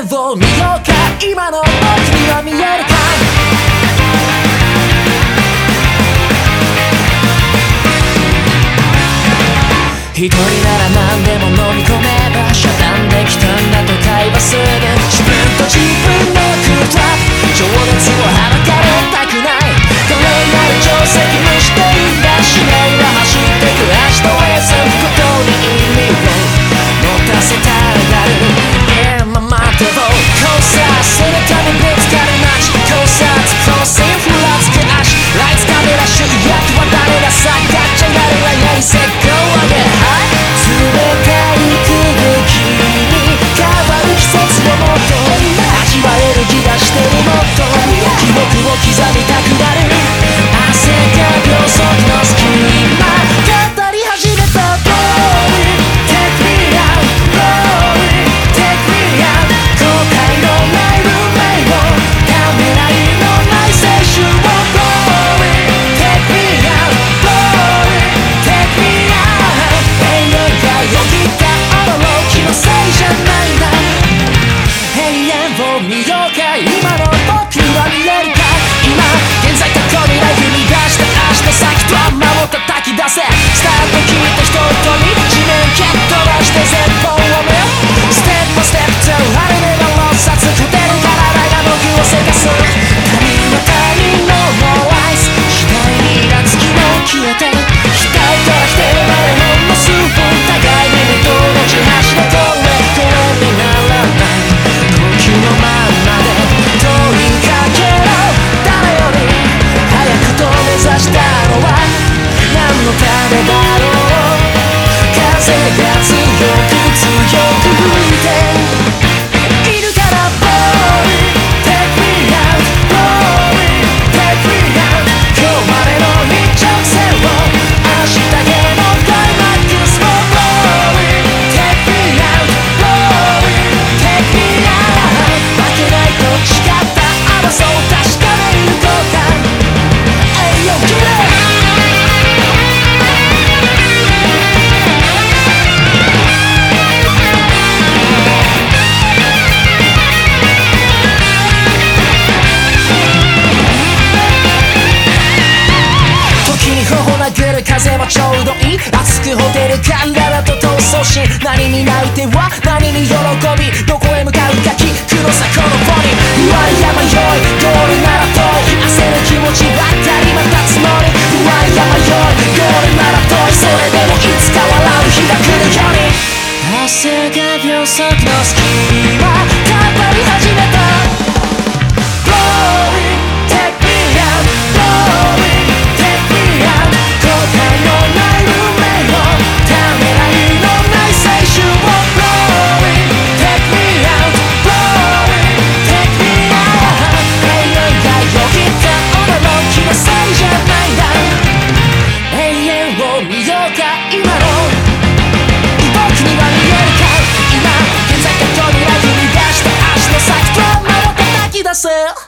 を見ようか今の僕には見えるか一人なら何でも飲み込めば遮断できたんだと会話する自分と自分の should ど熱くホテルカンダラと闘争し何に泣いては何に喜びどこへ向かうかキ黒さこのボディ不安や迷いゴールなら遠い。焦る気持ちばったりまたつもり不安や迷いゴールなら遠い。それでもいつか笑う日が来るように。が秒速のスキーき出せ。